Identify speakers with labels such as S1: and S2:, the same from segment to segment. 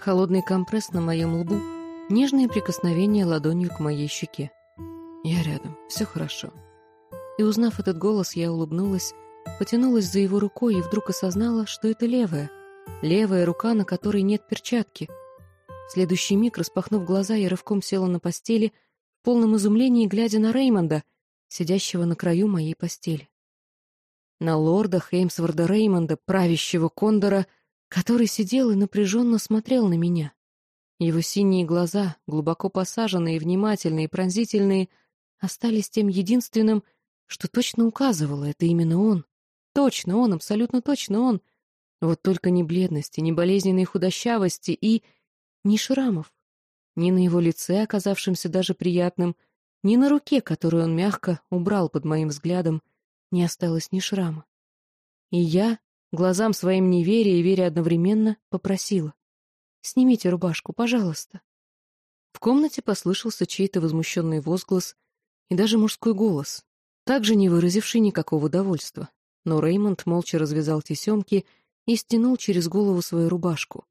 S1: Холодный компресс на моем лбу, нежные прикосновения ладонью к моей щеке. Я рядом, все хорошо. И узнав этот голос, я улыбнулась, потянулась за его рукой и вдруг осознала, что это левая. Левая рука, на которой нет перчатки. В следующий миг, распахнув глаза, я рывком села на постели, в полном изумлении глядя на Реймонда, сидящего на краю моей постели. На лорда Хеймсворда Реймонда, правящего кондора, который сидел и напряженно смотрел на меня. Его синие глаза, глубоко посаженные, внимательные, пронзительные, остались тем единственным, что точно указывало, это именно он. Точно он, абсолютно точно он. Вот только ни бледности, ни болезненной худощавости и... ни шрамов. Ни на его лице, оказавшемся даже приятным, ни на руке, которую он мягко убрал под моим взглядом, не осталось ни шрама. И я, глазам своим не веря и веря одновременно, попросила. «Снимите рубашку, пожалуйста». В комнате послышался чей-то возмущенный возглас и даже мужской голос, также не выразивший никакого довольства. Но Реймонд молча развязал тесемки и стянул через голову свою рубашку.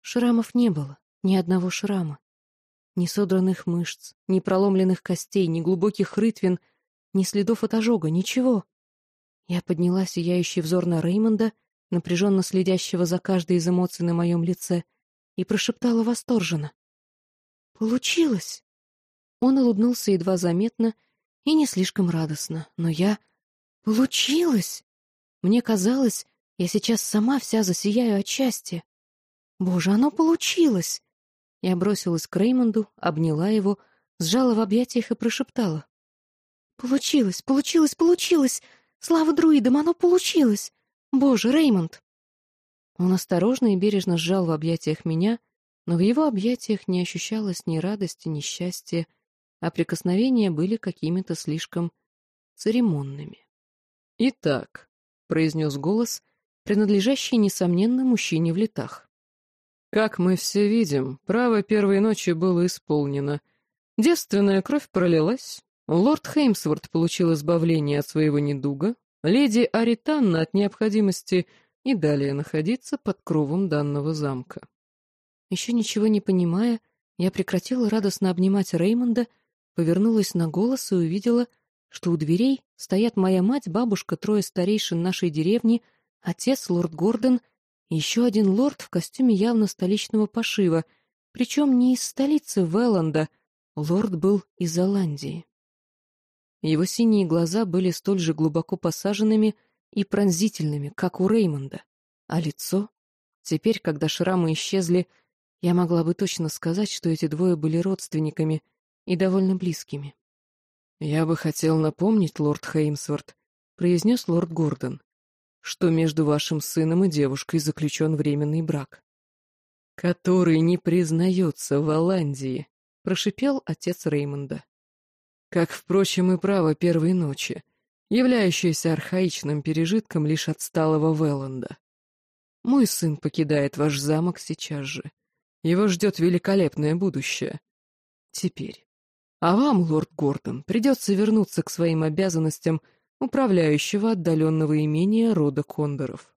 S1: Шрамов не было, ни одного шрама. Ни содранных мышц, ни проломленных костей, ни глубоких рытвин, ни следов от ожога, ничего. Я подняла сияющий взор на Реймонда, напряженно следящего за каждой из эмоций на моем лице, и прошептала восторженно. «Получилось!» Он улыбнулся едва заметно и не слишком радостно, но я... Получилось! Мне казалось, я сейчас сама вся засияю от счастья. Боже, оно получилось! Я бросилась к Реймонду, обняла его, сжала в объятиях и прошептала. «Получилось, получилось, получилось! Слава друидам, оно получилось! Боже, Реймонд!» Он осторожно и бережно сжал в объятиях меня, но в его объятиях не ощущалось ни радости, ни счастья, а прикосновения были какими-то слишком церемонными. «Итак», — произнес голос, принадлежащий, несомненно, мужчине в летах. «Как мы все видим, право первой ночи было исполнено. Девственная кровь пролилась, лорд Хеймсворт получил избавление от своего недуга, леди Аританна от необходимости и далее находиться под кровом данного замка». Еще ничего не понимая, я прекратила радостно обнимать Реймонда повернулась на голос и увидела, что у дверей стоят моя мать, бабушка, трое старейшин нашей деревни, отец, лорд Гордон и еще один лорд в костюме явно столичного пошива, причем не из столицы Велланда, лорд был из Оландии. Его синие глаза были столь же глубоко посаженными и пронзительными, как у Реймонда, а лицо... Теперь, когда шрамы исчезли, я могла бы точно сказать, что эти двое были родственниками — и довольно близкими. «Я бы хотел напомнить, лорд Хеймсворт», — произнес лорд Гордон, «что между вашим сыном и девушкой заключен временный брак». «Который не признается в Оландии», — прошипел отец Реймонда. «Как, впрочем, и право первой ночи, являющееся архаичным пережитком лишь отсталого Велланда. Мой сын покидает ваш замок сейчас же. Его ждет великолепное будущее. Теперь, а вам, лорд Гордон, придется вернуться к своим обязанностям управляющего отдаленного имения рода Кондоров.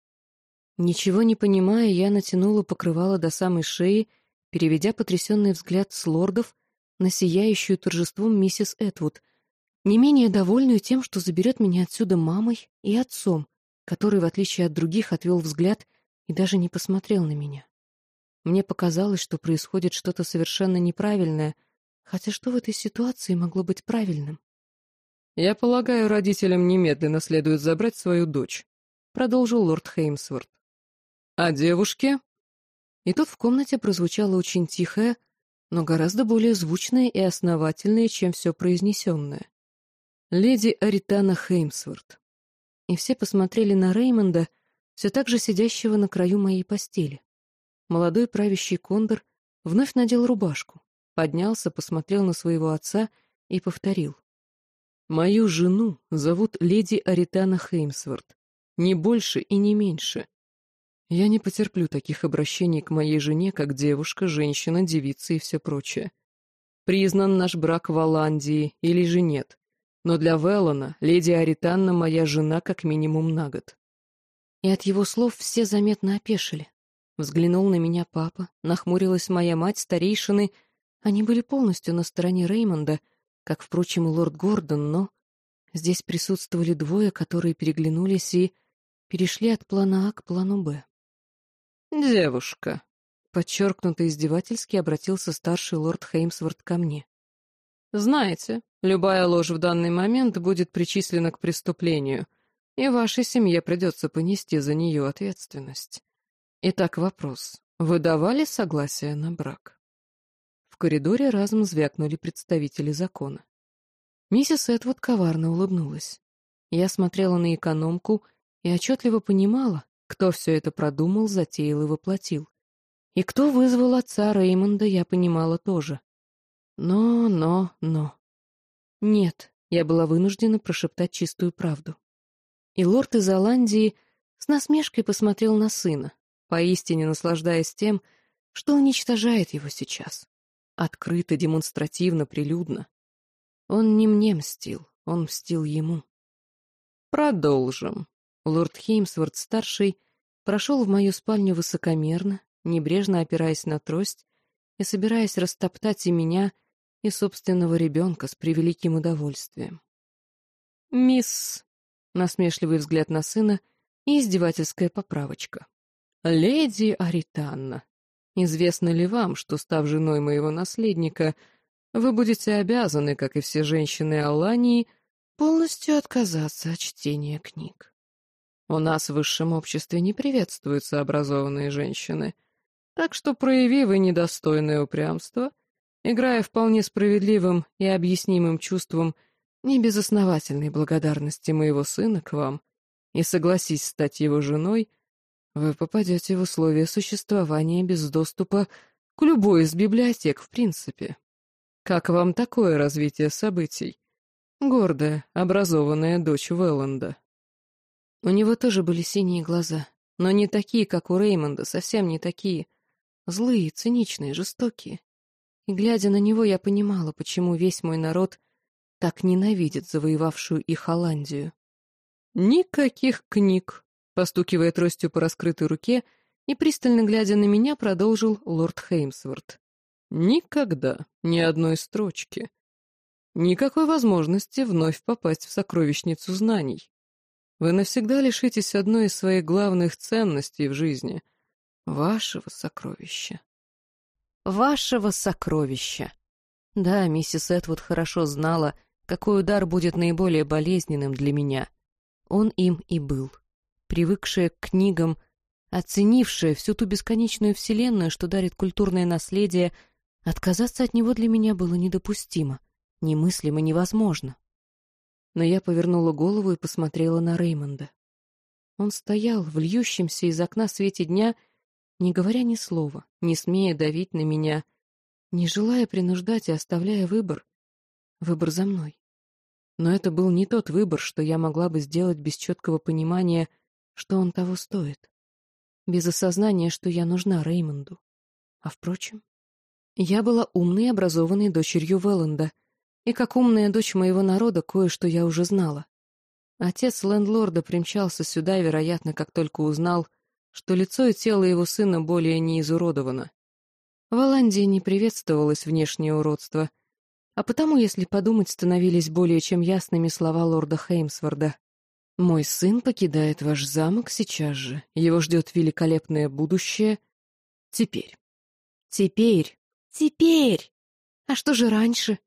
S1: Ничего не понимая, я натянула покрывало до самой шеи, переведя потрясенный взгляд с лордов на сияющую торжеством миссис Этвуд, не менее довольную тем, что заберет меня отсюда мамой и отцом, который, в отличие от других, отвел взгляд и даже не посмотрел на меня. Мне показалось, что происходит что-то совершенно неправильное — Хотя что в этой ситуации могло быть правильным? «Я полагаю, родителям немедленно следует забрать свою дочь», — продолжил лорд Хеймсворт. «А девушке?» И тут в комнате прозвучало очень тихое, но гораздо более звучное и основательное, чем все произнесенное. «Леди Аритана Хеймсворт». И все посмотрели на Реймонда, все так же сидящего на краю моей постели. Молодой правящий кондор вновь надел рубашку поднялся, посмотрел на своего отца и повторил. «Мою жену зовут леди Аритана Хеймсворт. Не больше и не меньше. Я не потерплю таких обращений к моей жене, как девушка, женщина, девица и все прочее. Признан наш брак в Оландии или же нет, но для Веллона леди Аританна моя жена как минимум на год». И от его слов все заметно опешили. Взглянул на меня папа, нахмурилась моя мать, старейшины. Они были полностью на стороне Реймонда, как, впрочем, и лорд Гордон, но здесь присутствовали двое, которые переглянулись и перешли от плана А к плану Б.
S2: «Девушка», —
S1: подчеркнуто издевательски обратился старший лорд Хеймсворт ко мне.
S2: «Знаете, любая ложь в данный момент будет причислена к преступлению, и вашей семье придется понести за нее ответственность. Итак, вопрос. Вы давали согласие на брак?
S1: В коридоре разом звякнули представители закона. Миссис Эдвуд коварно улыбнулась. Я смотрела на экономку и отчетливо понимала, кто все это продумал, затеял и воплотил. И кто вызвал отца Реймонда, я понимала тоже. Но, но, но. Нет, я была вынуждена прошептать чистую правду. И лорд из Оландии с насмешкой посмотрел на сына поистине наслаждаясь тем, что уничтожает его сейчас. Открыто, демонстративно, прилюдно. Он не мне мстил, он мстил ему.
S2: Продолжим.
S1: Лорд Хеймсворт-старший прошел в мою спальню высокомерно, небрежно опираясь на трость и собираясь растоптать и меня, и собственного ребенка с превеликим удовольствием.
S2: «Мисс...» — насмешливый взгляд на сына и издевательская поправочка. «Леди Аританна, известно ли вам, что, став женой моего наследника, вы будете обязаны, как и все женщины Алании, полностью отказаться от чтения книг? У нас в высшем обществе не приветствуются образованные женщины, так что прояви вы недостойное упрямство, играя вполне справедливым и объяснимым чувством небезосновательной благодарности моего сына к вам, и согласись стать его женой — вы попадете в условия существования без доступа к любой из библиотек в принципе. Как вам такое развитие событий? Гордая, образованная дочь Велланда.
S1: У него тоже были синие глаза, но не такие, как у Реймонда, совсем не такие. Злые, циничные, жестокие. И, глядя на него, я понимала, почему весь мой народ так ненавидит завоевавшую их Холландию.
S2: «Никаких книг», Постукивая тростью по раскрытой руке и пристально глядя на меня, продолжил лорд Хеймсворт. «Никогда, ни одной строчки. Никакой возможности вновь попасть в сокровищницу знаний. Вы навсегда лишитесь одной из своих главных ценностей в жизни — вашего сокровища».
S1: «Вашего сокровища». Да, миссис Этвуд хорошо знала, какой удар будет наиболее болезненным для меня. Он им и был привыкшая к книгам, оценившая всю ту бесконечную вселенную, что дарит культурное наследие, отказаться от него для меня было недопустимо, немыслимо, невозможно. Но я повернула голову и посмотрела на Реймонда. Он стоял в льющемся из окна свете дня, не говоря ни слова, не смея давить на меня, не желая принуждать и оставляя выбор. Выбор за мной. Но это был не тот выбор, что я могла бы сделать без четкого понимания, что он того стоит. Без осознания, что я нужна Реймонду. А впрочем, я была умной и образованной дочерью Велланда, и как умная дочь моего народа кое-что я уже знала. Отец лендлорда примчался сюда, вероятно, как только узнал, что лицо и тело его сына более не изуродовано. В Голландии не приветствовалось внешнее уродство, а потому, если подумать, становились более чем ясными слова лорда Хеймсворда. Мой сын покидает ваш замок сейчас же. Его ждет великолепное будущее. Теперь. Теперь. Теперь. А что же раньше?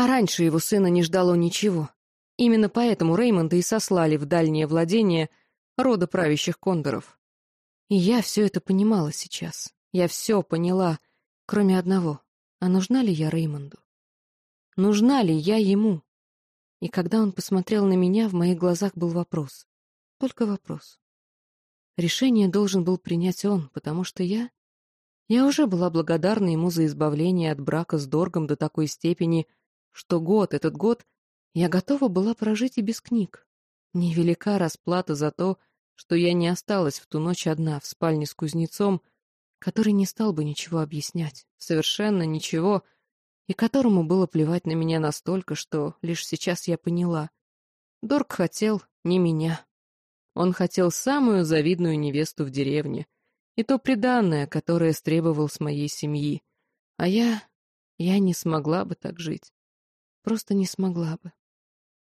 S1: А раньше его сына не ждало ничего. Именно поэтому Реймонда и сослали в дальнее владение рода правящих кондоров. И я все это понимала сейчас. Я все поняла, кроме одного. А нужна ли я Реймонду? Нужна ли я ему? И когда он посмотрел на меня, в моих глазах был вопрос. Только вопрос. Решение должен был принять он, потому что я... Я уже была благодарна ему за избавление от брака с Доргом до такой степени, что год, этот год, я готова была прожить и без книг. Невелика расплата за то, что я не осталась в ту ночь одна в спальне с кузнецом, который не стал бы ничего объяснять, совершенно ничего, — и которому было плевать на меня настолько, что лишь сейчас я поняла. Дорг хотел не меня. Он хотел самую завидную невесту в деревне
S2: и то приданное, которое стребовал с моей семьи. А я... я не смогла бы так жить. Просто не смогла бы.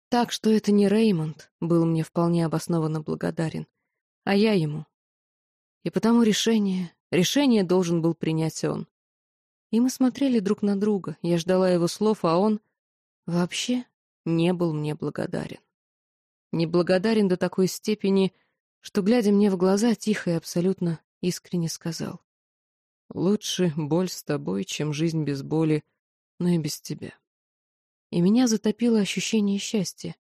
S2: Так что это не Реймонд был мне вполне обоснованно благодарен, а я ему. И потому решение, решение должен был принять он. И мы смотрели друг на друга, я ждала его слов, а он вообще не был мне благодарен. Неблагодарен до такой степени, что, глядя мне в глаза, тихо и абсолютно искренне сказал. «Лучше боль с тобой, чем жизнь без боли, но и без тебя». И меня затопило ощущение счастья.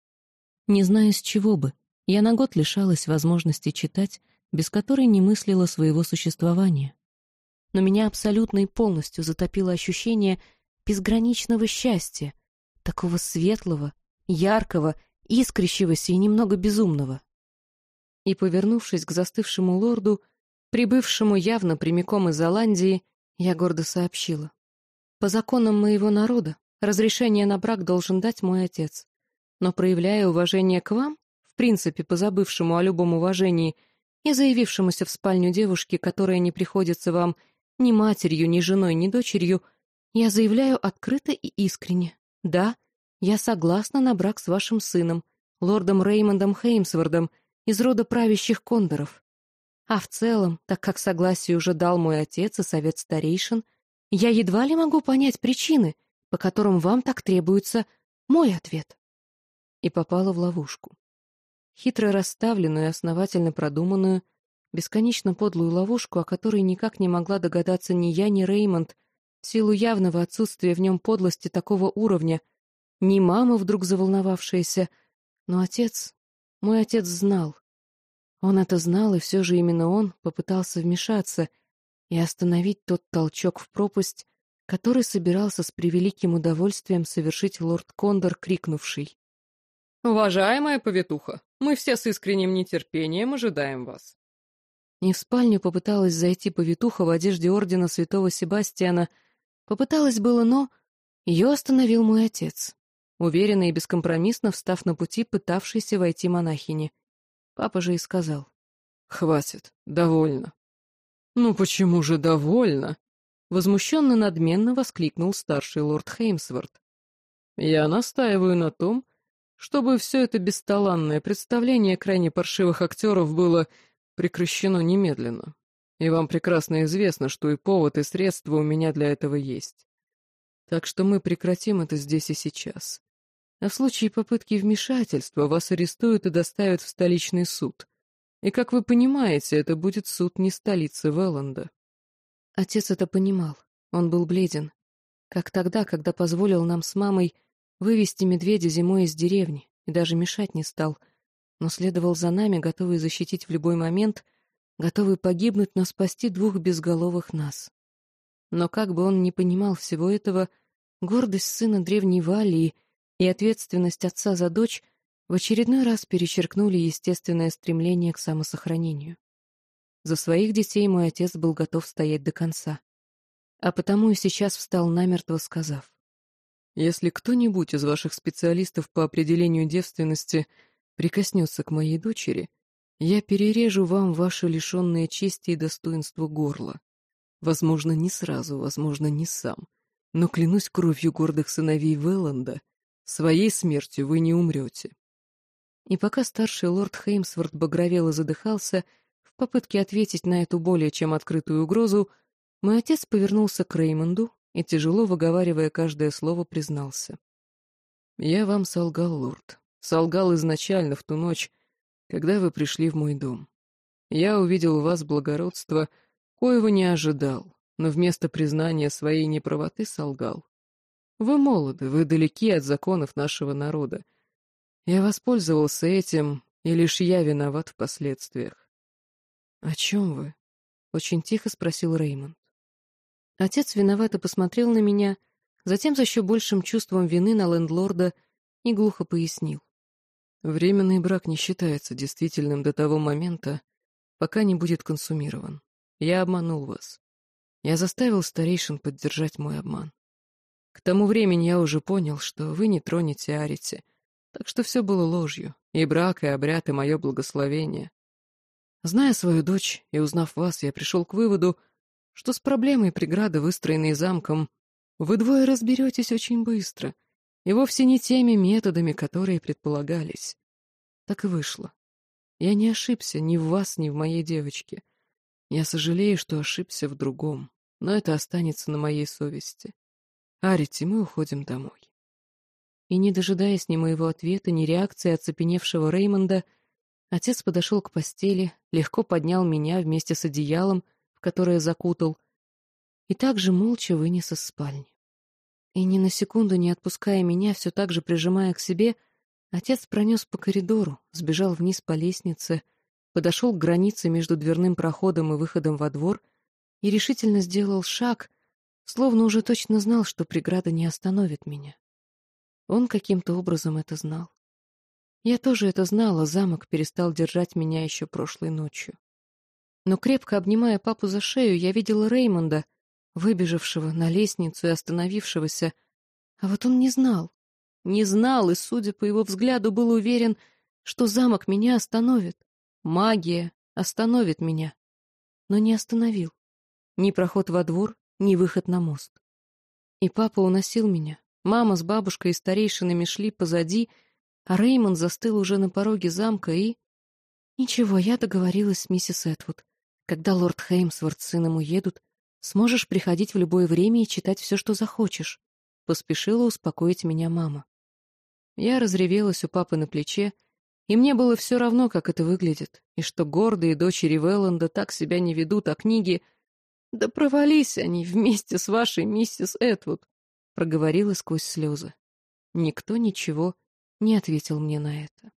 S2: Не знаю, с чего бы, я на год лишалась возможности читать, без которой не мыслила своего существования. Но меня абсолютно и полностью затопило ощущение безграничного счастья, такого светлого, яркого, искрящегося и немного безумного. И, повернувшись к застывшему лорду, прибывшему явно прямиком из Голландии, я гордо сообщила. По законам моего народа разрешение на брак должен дать мой отец. Но проявляя уважение к вам, в принципе, позабывшему о любом уважении и заявившемуся в спальню девушке, которая не приходится вам ни матерью, ни женой, ни дочерью, я заявляю открыто и искренне. Да, я согласна на брак с вашим сыном, лордом Реймондом Хеймсвордом, из рода правящих кондоров. А в целом, так как согласие уже дал мой отец и совет старейшин, я едва ли могу понять причины, по которым вам так требуется мой ответ. И попала в ловушку. Хитро расставленную и основательно продуманную, бесконечно подлую ловушку, о которой никак не могла догадаться ни я, ни Реймонд, в силу явного отсутствия в нем подлости такого уровня, ни мама, вдруг заволновавшаяся, но отец, мой отец знал. Он это знал, и все же именно он попытался вмешаться и остановить тот толчок в пропасть, который собирался с превеликим удовольствием совершить лорд Кондор, крикнувший.
S3: «Уважаемая повитуха, мы все с искренним нетерпением ожидаем вас».
S2: И в спальню попыталась зайти повитуха в одежде ордена святого Себастьяна. Попыталась было, но... Ее остановил мой отец уверенно и бескомпромиссно встав на пути пытавшейся войти монахини. Папа же и сказал.
S3: «Хватит, довольно». «Ну почему же довольно?»
S2: Возмущенно надменно воскликнул старший лорд Хеймсворт.
S3: «Я настаиваю на том, чтобы все это бесталанное представление крайне паршивых актеров было прекращено немедленно. И вам прекрасно известно, что и повод, и средства у меня для этого есть. Так что мы прекратим это здесь и сейчас а в случае попытки вмешательства вас арестуют и доставят в столичный суд. И, как вы понимаете, это будет суд не столицы Велланда.
S2: Отец это понимал. Он был бледен. Как тогда, когда позволил нам с мамой вывести медведя зимой из деревни и даже мешать не стал, но следовал за нами, готовый защитить в любой момент, готовый погибнуть, но спасти двух безголовых нас. Но как бы он ни понимал всего этого, гордость сына древней Валии и ответственность отца за дочь в очередной раз перечеркнули естественное стремление к самосохранению. За своих детей мой отец был готов стоять до конца. А потому и сейчас встал намертво, сказав.
S3: «Если кто-нибудь из ваших специалистов по определению девственности прикоснется к моей дочери, я перережу вам ваше лишенное чести и достоинства горло. Возможно, не сразу, возможно, не сам, но клянусь кровью гордых сыновей Велланда — Своей смертью вы не умрете.
S2: И пока старший лорд Хеймсворт багровел и задыхался, в попытке ответить на эту более чем открытую угрозу, мой отец повернулся к Реймонду и, тяжело выговаривая каждое слово, признался. «Я вам солгал, лорд. Солгал изначально в ту ночь, когда вы пришли в мой дом. Я увидел у вас благородство, коего не ожидал, но вместо признания своей неправоты солгал. Вы молоды, вы далеки от законов нашего народа. Я воспользовался этим, и лишь я виноват в последствиях. — О чем вы? — очень тихо спросил Реймонд. Отец виновато посмотрел на меня, затем с еще большим чувством вины на лендлорда и глухо пояснил. Временный брак не считается действительным до того момента, пока не будет консумирован. Я обманул вас. Я заставил старейшин поддержать мой обман. К тому времени я уже понял, что вы не тронете Арити, так что все было ложью, и брак, и обряд, и мое благословение.
S3: Зная свою дочь и узнав вас, я пришел к выводу, что с проблемой преграды, выстроенной замком, вы двое разберетесь очень быстро, и вовсе не теми методами, которые предполагались. Так и вышло. Я не ошибся ни в вас, ни в моей девочке. Я сожалею, что ошибся в другом, но это останется на моей совести. Арити, мы уходим домой.
S1: И, не дожидаясь ни моего ответа, ни реакции оцепеневшего Реймонда, отец подошел к постели, легко поднял меня вместе с одеялом, в которое закутал, и также молча вынес из спальни. И ни на секунду не отпуская меня, все так же прижимая к себе, отец пронес по коридору, сбежал вниз по лестнице, подошел к границе между дверным проходом и выходом во двор и решительно сделал шаг, словно уже точно знал, что преграда не остановит меня. Он каким-то образом это знал. Я тоже это знала, замок перестал держать меня еще прошлой ночью. Но крепко обнимая папу за шею, я видела Реймонда, выбежавшего на лестницу и остановившегося. А вот он не знал. Не знал, и, судя по его взгляду, был уверен, что замок меня остановит. Магия остановит меня. Но не остановил. Ни проход во двор, ни выход на мост. И папа уносил меня. Мама с бабушкой и старейшинами шли позади, а Реймонд застыл уже на пороге замка и... Ничего, я договорилась с миссис Этвуд. Когда лорд Хеймсворт с сыном уедут, сможешь приходить в любое время и читать все, что захочешь. Поспешила успокоить меня мама. Я разревелась у папы на плече, и мне было все равно, как это выглядит, и что гордые дочери Велланда так себя не ведут, а книги... Да провались они вместе с вашей миссис Этвуд, проговорила сквозь слезы. Никто ничего не ответил мне на это.